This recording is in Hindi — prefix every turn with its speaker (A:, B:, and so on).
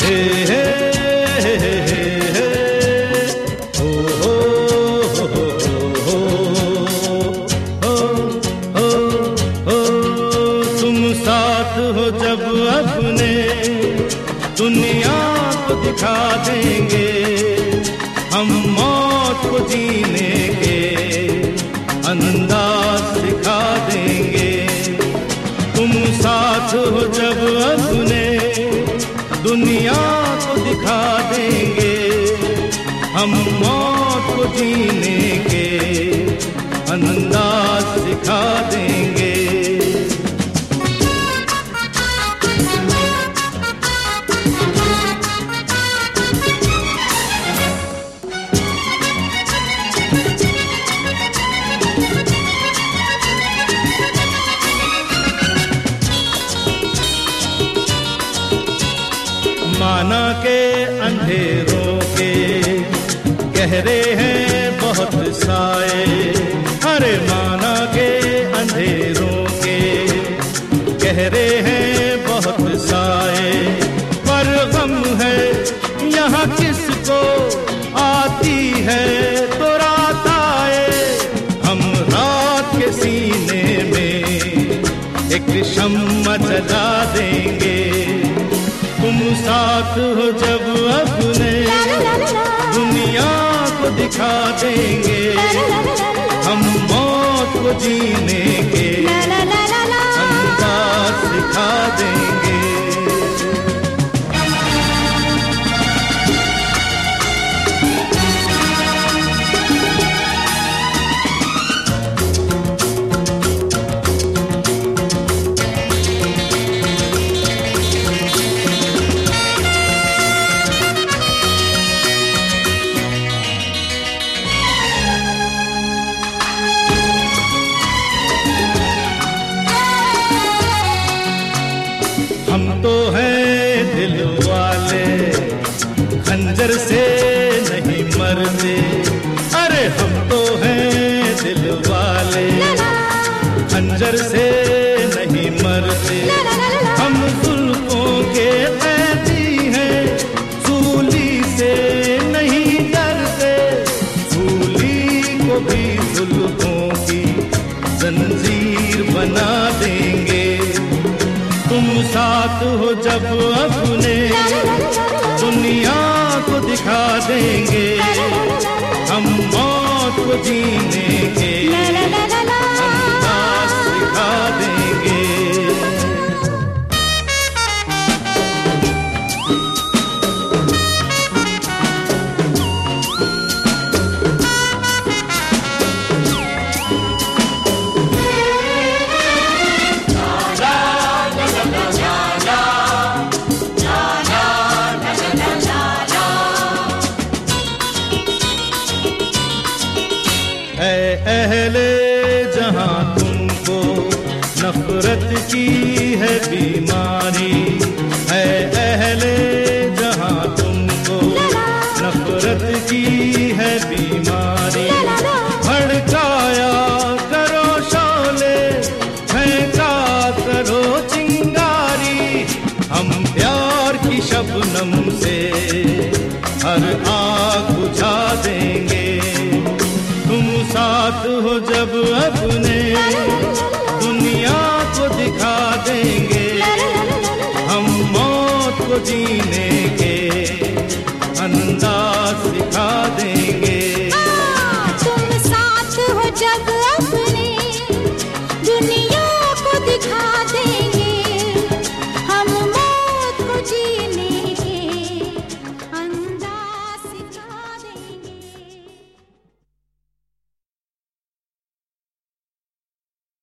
A: दुनिया दिखा देंगे, हम मौत को जीने के अंदाज सिखा देंगे। तुम साथ हो जब अपने दुनिया को दिखा देंगे, हम मौत को जीने के अंधेरों के गहरे हैं बहुत साए। हरे माना के अंधेरों के गहरे साथ हो जब अपने दुनिया को दिखा देंगे। हम मौत को जीने के अंदाज सिखा देंगे। हम तो हैं दिल वाले। खंजर से नहीं मरते। अरे हम तो हैं दिल वाले। खंजर से नहीं मरते। हम जुल्फों के कैदी हैं। सूली से नहीं डरते। सूली को भी जुल्फों की जंजीर बना साथ हो जब अपने दुनिया को दिखा देंगे हम मौत को जीने नफरत की है बीमारी भड़काया करो शोले फेंका करो चिंगारी हम प्यार की शबनम से हर आग बुझा देंगे तुम साथ हो जब अपने दुनिया को दिखा देंगे हम मौत को जीने के जग अब